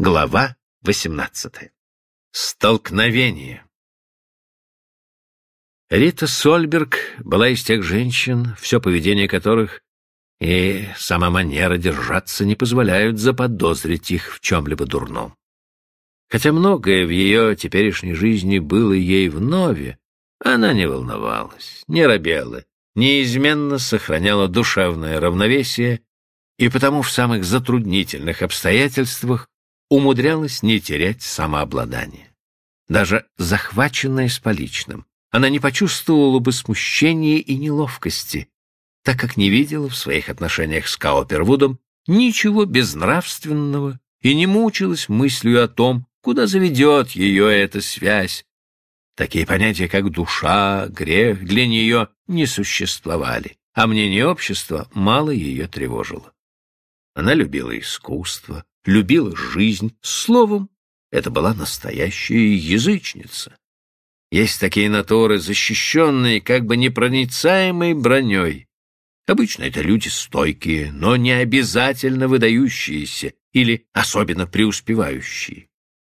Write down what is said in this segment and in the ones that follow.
Глава 18. Столкновение. Рита Сольберг была из тех женщин, все поведение которых и сама манера держаться не позволяют заподозрить их в чем-либо дурном. Хотя многое в ее теперешней жизни было ей вновь, она не волновалась, не робела, неизменно сохраняла душевное равновесие и потому в самых затруднительных обстоятельствах умудрялась не терять самообладание. Даже захваченная с поличным, она не почувствовала бы смущения и неловкости, так как не видела в своих отношениях с Каупервудом ничего безнравственного и не мучилась мыслью о том, куда заведет ее эта связь. Такие понятия, как душа, грех, для нее не существовали, а мнение общества мало ее тревожило. Она любила искусство, любила жизнь. Словом, это была настоящая язычница. Есть такие натуры, защищенные как бы непроницаемой броней. Обычно это люди стойкие, но не обязательно выдающиеся или особенно преуспевающие.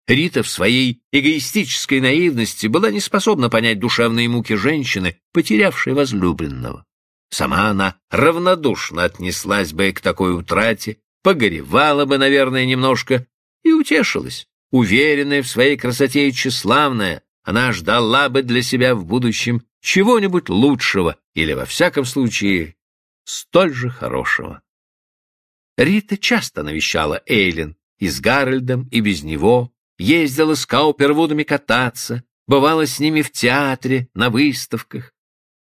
Рита в своей эгоистической наивности была не способна понять душевные муки женщины, потерявшей возлюбленного. Сама она равнодушно отнеслась бы к такой утрате, погоревала бы, наверное, немножко и утешилась. Уверенная в своей красоте и тщеславная, она ждала бы для себя в будущем чего-нибудь лучшего или, во всяком случае, столь же хорошего. Рита часто навещала Эйлин и с Гарольдом, и без него, ездила с Каупервудами кататься, бывала с ними в театре, на выставках.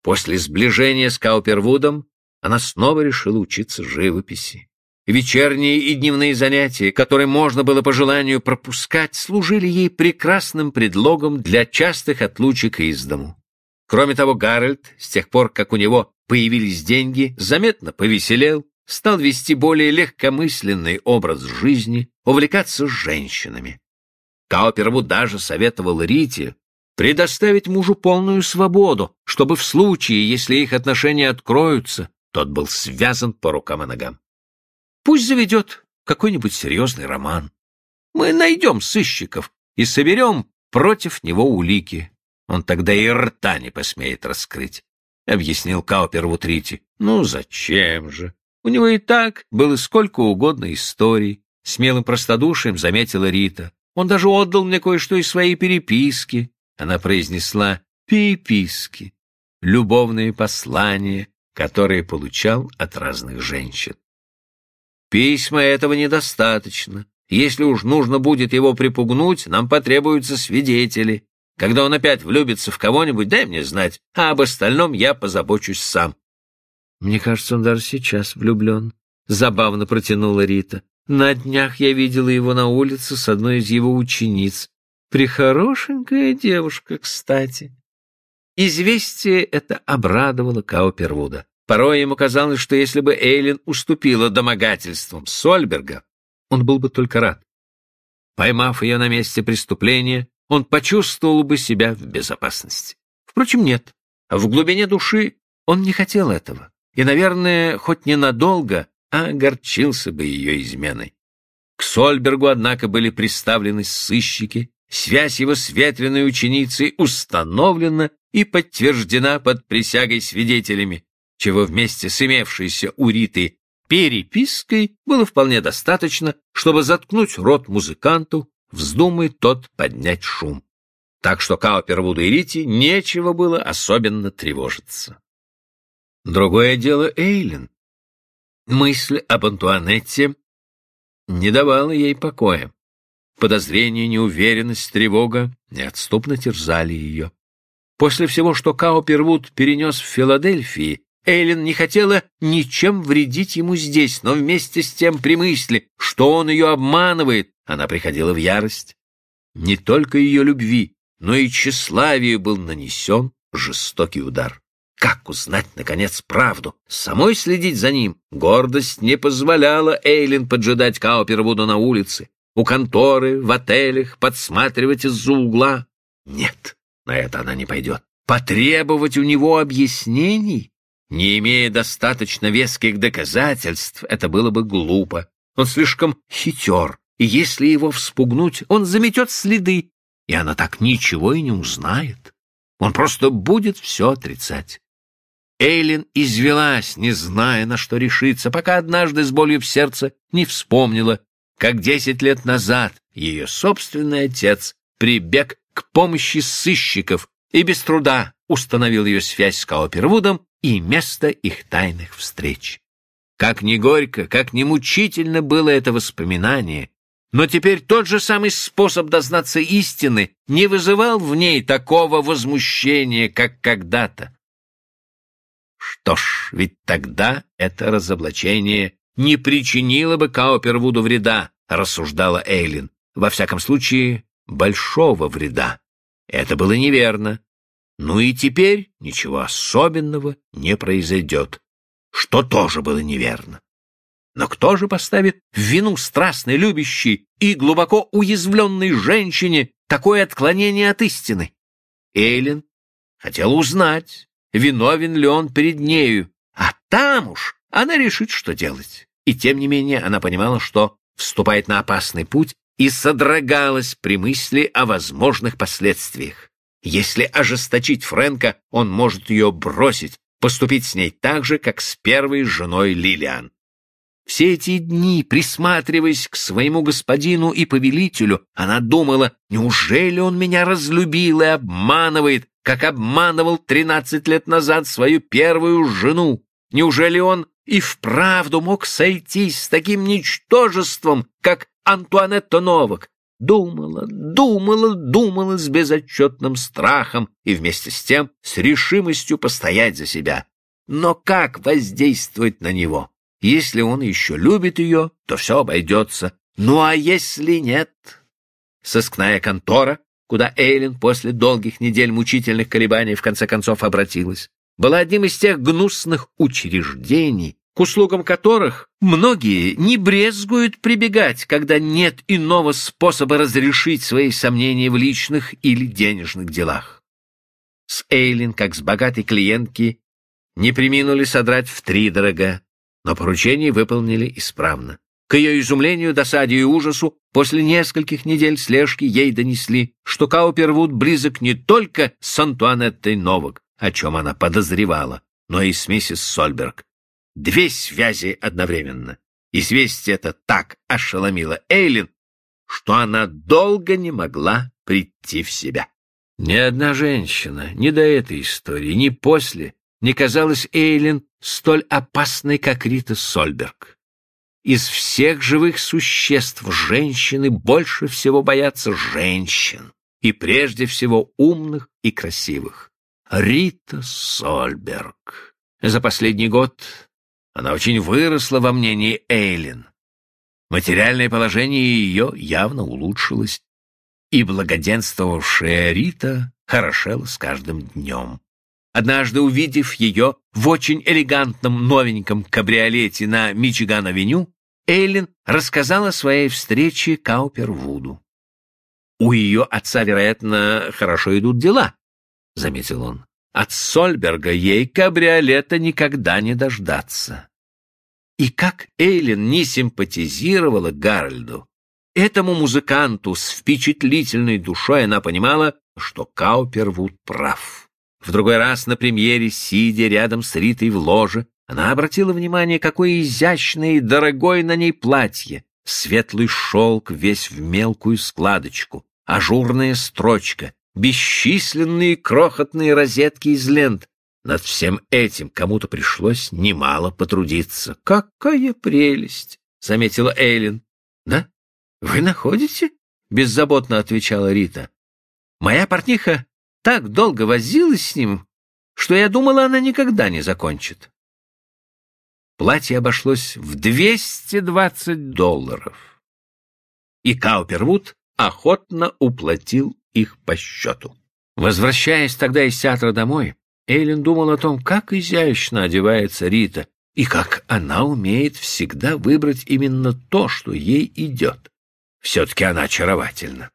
После сближения с Каупервудом она снова решила учиться живописи. Вечерние и дневные занятия, которые можно было по желанию пропускать, служили ей прекрасным предлогом для частых отлучек из дому. Кроме того, Гарольд, с тех пор, как у него появились деньги, заметно повеселел, стал вести более легкомысленный образ жизни, увлекаться женщинами. Кауперву даже советовал Рите предоставить мужу полную свободу, чтобы в случае, если их отношения откроются, тот был связан по рукам и ногам. Пусть заведет какой-нибудь серьезный роман. Мы найдем сыщиков и соберем против него улики. Он тогда и рта не посмеет раскрыть, — объяснил Каупервуд Утрити. Ну, зачем же? У него и так было сколько угодно историй. Смелым простодушием заметила Рита. Он даже отдал мне кое-что из своей переписки. Она произнесла «переписки», любовные послания, которые получал от разных женщин. Письма этого недостаточно. Если уж нужно будет его припугнуть, нам потребуются свидетели. Когда он опять влюбится в кого-нибудь, дай мне знать, а об остальном я позабочусь сам. Мне кажется, он даже сейчас влюблен. Забавно протянула Рита. На днях я видела его на улице с одной из его учениц. Прихорошенькая девушка, кстати. Известие это обрадовало Каупервуда. Порой ему казалось, что если бы Эйлин уступила домогательствам Сольберга, он был бы только рад. Поймав ее на месте преступления, он почувствовал бы себя в безопасности. Впрочем, нет. В глубине души он не хотел этого. И, наверное, хоть ненадолго, а огорчился бы ее изменой. К Сольбергу, однако, были представлены сыщики, связь его с ветреной ученицей установлена и подтверждена под присягой свидетелями чего вместе с имевшейся у Риты перепиской было вполне достаточно, чтобы заткнуть рот музыканту, вздумай тот поднять шум. Так что Каупервуду и Рите нечего было особенно тревожиться. Другое дело Эйлин. Мысль об Антуанетте не давала ей покоя. Подозрение, неуверенность, тревога неотступно терзали ее. После всего, что Каупервуд перенес в Филадельфии, Эйлин не хотела ничем вредить ему здесь, но вместе с тем при мысли, что он ее обманывает, она приходила в ярость. Не только ее любви, но и тщеславию был нанесен жестокий удар. Как узнать, наконец, правду? Самой следить за ним? Гордость не позволяла Эйлин поджидать Каупервуду на улице, у конторы, в отелях, подсматривать из-за угла. Нет, на это она не пойдет. Потребовать у него объяснений? Не имея достаточно веских доказательств, это было бы глупо. Он слишком хитер, и если его вспугнуть, он заметет следы, и она так ничего и не узнает. Он просто будет все отрицать. Эйлин извелась, не зная, на что решиться, пока однажды с болью в сердце не вспомнила, как десять лет назад ее собственный отец прибег к помощи сыщиков и без труда установил ее связь с Каупервудом и место их тайных встреч. Как ни горько, как ни мучительно было это воспоминание, но теперь тот же самый способ дознаться истины не вызывал в ней такого возмущения, как когда-то. Что ж, ведь тогда это разоблачение не причинило бы Каупервуду вреда, рассуждала Эйлин. Во всяком случае, большого вреда. Это было неверно. Ну и теперь ничего особенного не произойдет, что тоже было неверно. Но кто же поставит в вину страстной, любящей и глубоко уязвленной женщине такое отклонение от истины? Эйлин хотела узнать, виновен ли он перед нею, а там уж она решит, что делать. И тем не менее она понимала, что вступает на опасный путь и содрогалась при мысли о возможных последствиях. Если ожесточить Фрэнка, он может ее бросить, поступить с ней так же, как с первой женой Лилиан. Все эти дни, присматриваясь к своему господину и повелителю, она думала, неужели он меня разлюбил и обманывает, как обманывал тринадцать лет назад свою первую жену? Неужели он и вправду мог сойтись с таким ничтожеством, как Антуанетта Новак? Думала, думала, думала с безотчетным страхом и вместе с тем с решимостью постоять за себя. Но как воздействовать на него? Если он еще любит ее, то все обойдется. Ну а если нет? Сыскная контора, куда Эйлин после долгих недель мучительных колебаний в конце концов обратилась, была одним из тех гнусных учреждений, к услугам которых многие не брезгуют прибегать, когда нет иного способа разрешить свои сомнения в личных или денежных делах. С Эйлин, как с богатой клиентки, не приминули содрать втридорога, но поручение выполнили исправно. К ее изумлению, досаде и ужасу, после нескольких недель слежки ей донесли, что Каупервуд близок не только с Антуанеттой Новак, о чем она подозревала, но и с миссис Сольберг. Две связи одновременно. Известие это так ошеломило Эйлин, что она долго не могла прийти в себя. Ни одна женщина, ни до этой истории, ни после, не казалась Эйлин столь опасной, как Рита Сольберг. Из всех живых существ женщины больше всего боятся женщин, и прежде всего умных и красивых. Рита Сольберг. За последний год она очень выросла во мнении Эйлин. Материальное положение ее явно улучшилось, и благоденствовавшая Рита хорошела с каждым днем. Однажды, увидев ее в очень элегантном новеньком кабриолете на Мичиган-авеню, Эйлин рассказала о своей встрече Каупервуду. «У ее отца, вероятно, хорошо идут дела», — заметил он. «От Сольберга ей кабриолета никогда не дождаться». И как Эйлин не симпатизировала Гарольду, этому музыканту с впечатлительной душой она понимала, что Каупервуд прав. В другой раз на премьере, сидя рядом с Ритой в ложе, она обратила внимание, какое изящное и дорогое на ней платье. Светлый шелк весь в мелкую складочку, ажурная строчка, бесчисленные крохотные розетки из лент. Над всем этим кому-то пришлось немало потрудиться. «Какая прелесть!» — заметила Эйлин. «Да? Вы находите?» — беззаботно отвечала Рита. «Моя портниха так долго возилась с ним, что я думала, она никогда не закончит. Платье обошлось в 220 долларов. И Каупервуд охотно уплатил их по счету. Возвращаясь тогда из театра домой, Эйлин думал о том, как изящно одевается Рита, и как она умеет всегда выбрать именно то, что ей идет. Все-таки она очаровательна.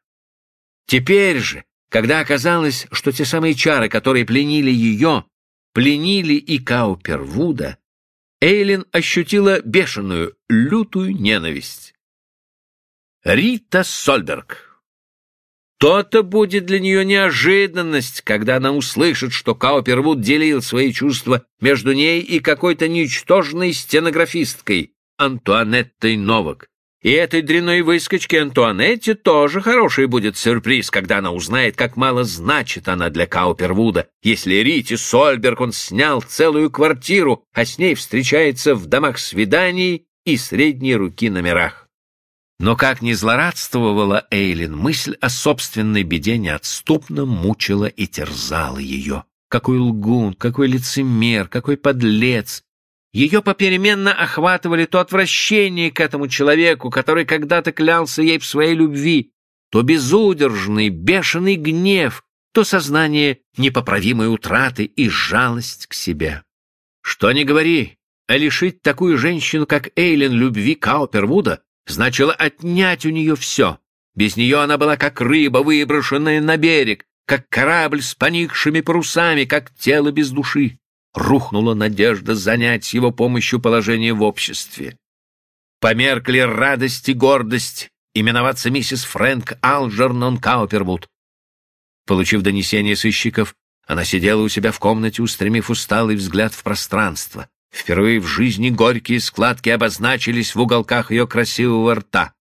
Теперь же, когда оказалось, что те самые чары, которые пленили ее, пленили и Каупервуда, Эйлин ощутила бешеную, лютую ненависть. Рита Сольберг. То-то будет для нее неожиданность, когда она услышит, что Каупервуд делил свои чувства между ней и какой-то ничтожной стенографисткой Антуанеттой Новак. И этой дрянной выскочке Антуанетте тоже хороший будет сюрприз, когда она узнает, как мало значит она для Каупервуда, если Рите Сольберг он снял целую квартиру, а с ней встречается в домах свиданий и средней руки номерах. Но как ни злорадствовала Эйлин, мысль о собственной беде неотступно мучила и терзала ее. Какой лгун, какой лицемер, какой подлец, ее попеременно охватывали то отвращение к этому человеку, который когда-то клялся ей в своей любви, то безудержный, бешеный гнев, то сознание непоправимой утраты и жалость к себе. Что ни говори, а лишить такую женщину, как Эйлин, любви Каупервуда, значило отнять у нее все. Без нее она была как рыба, выброшенная на берег, как корабль с поникшими парусами, как тело без души рухнула надежда занять его помощью положение в обществе. Померкли радость и гордость именоваться миссис Фрэнк Алджернон Каупервуд. Получив донесение сыщиков, она сидела у себя в комнате, устремив усталый взгляд в пространство. Впервые в жизни горькие складки обозначились в уголках ее красивого рта.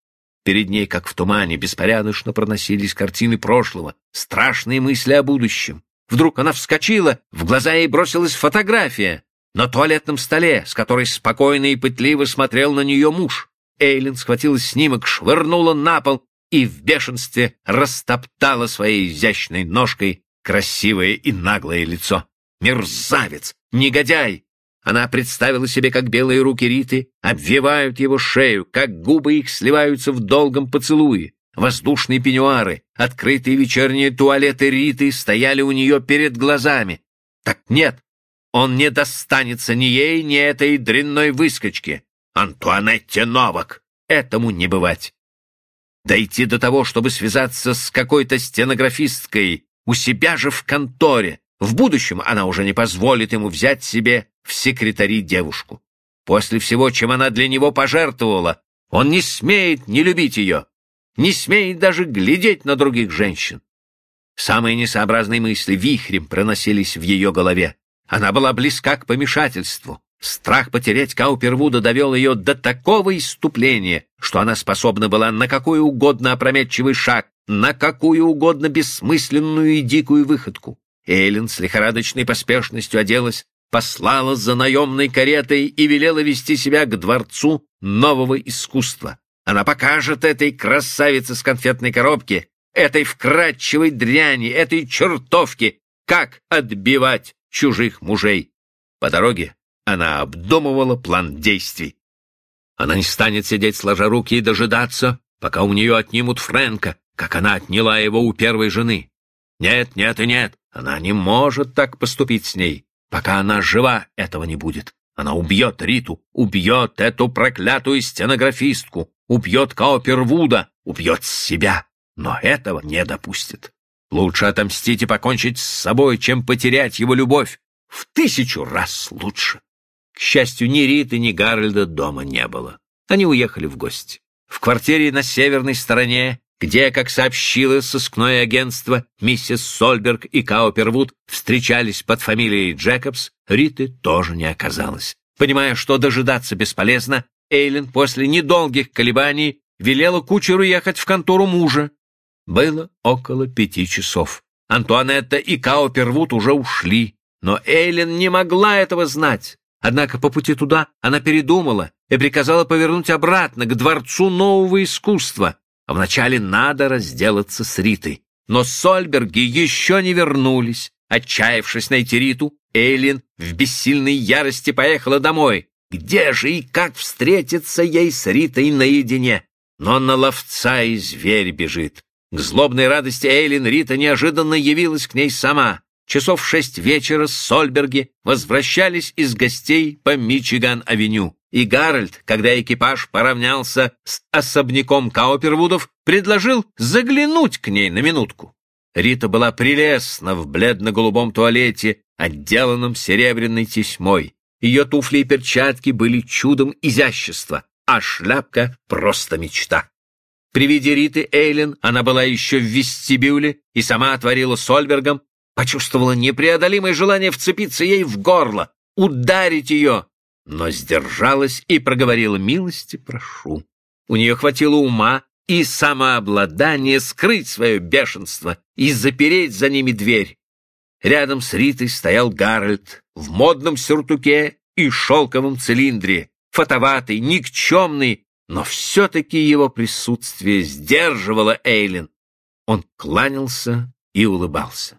Перед ней, как в тумане, беспорядочно проносились картины прошлого, страшные мысли о будущем. Вдруг она вскочила, в глаза ей бросилась фотография на туалетном столе, с которой спокойно и пытливо смотрел на нее муж. Эйлин схватила снимок, швырнула на пол и в бешенстве растоптала своей изящной ножкой красивое и наглое лицо. Мерзавец! Негодяй! Она представила себе, как белые руки Риты обвивают его шею, как губы их сливаются в долгом поцелуе, Воздушные пеньюары, открытые вечерние туалеты Риты стояли у нее перед глазами. Так нет, он не достанется ни ей, ни этой дрянной выскочке. Антуанетте Новак. Этому не бывать. Дойти до того, чтобы связаться с какой-то стенографисткой у себя же в конторе. В будущем она уже не позволит ему взять себе в секретари девушку. После всего, чем она для него пожертвовала, он не смеет не любить ее не смеет даже глядеть на других женщин. Самые несообразные мысли вихрем проносились в ее голове. Она была близка к помешательству. Страх потерять Каупервуда довел ее до такого иступления, что она способна была на какой угодно опрометчивый шаг, на какую угодно бессмысленную и дикую выходку. Эйлин с лихорадочной поспешностью оделась, послала за наемной каретой и велела вести себя к дворцу нового искусства. Она покажет этой красавице с конфетной коробки, этой вкрадчивой дряни, этой чертовке, как отбивать чужих мужей. По дороге она обдумывала план действий. Она не станет сидеть сложа руки и дожидаться, пока у нее отнимут Фрэнка, как она отняла его у первой жены. Нет, нет и нет, она не может так поступить с ней. Пока она жива, этого не будет. Она убьет Риту, убьет эту проклятую стенографистку, убьет Каупервуда, убьет себя, но этого не допустит. Лучше отомстить и покончить с собой, чем потерять его любовь. В тысячу раз лучше. К счастью, ни Риты, ни Гарольда дома не было. Они уехали в гости. В квартире на северной стороне, где, как сообщило сыскное агентство, миссис Сольберг и Каупервуд встречались под фамилией Джекобс, Риты тоже не оказалось. Понимая, что дожидаться бесполезно, Эйлин после недолгих колебаний велела кучеру ехать в контору мужа. Было около пяти часов. Антуанетта и Каупервуд уже ушли, но Эйлин не могла этого знать. Однако по пути туда она передумала и приказала повернуть обратно к Дворцу нового искусства. Вначале надо разделаться с Ритой. Но Сольберги еще не вернулись. Отчаявшись найти Риту, Эйлин в бессильной ярости поехала домой. Где же и как встретиться ей с Ритой наедине? Но на ловца и зверь бежит. К злобной радости Эйлин Рита неожиданно явилась к ней сама. Часов шесть вечера Сольберги возвращались из гостей по Мичиган-авеню. И Гарольд, когда экипаж поравнялся с особняком Каупервудов, предложил заглянуть к ней на минутку. Рита была прелестна в бледно-голубом туалете, отделанном серебряной тесьмой. Ее туфли и перчатки были чудом изящества, а шляпка — просто мечта. При виде Риты Эйлин она была еще в вестибюле и сама отворила Сольбергом, почувствовала непреодолимое желание вцепиться ей в горло, ударить ее, но сдержалась и проговорила «милости прошу». У нее хватило ума и самообладания скрыть свое бешенство и запереть за ними дверь. Рядом с Ритой стоял Гарольд в модном сюртуке и шелковом цилиндре, фотоватый, никчемный, но все-таки его присутствие сдерживало Эйлин. Он кланялся и улыбался.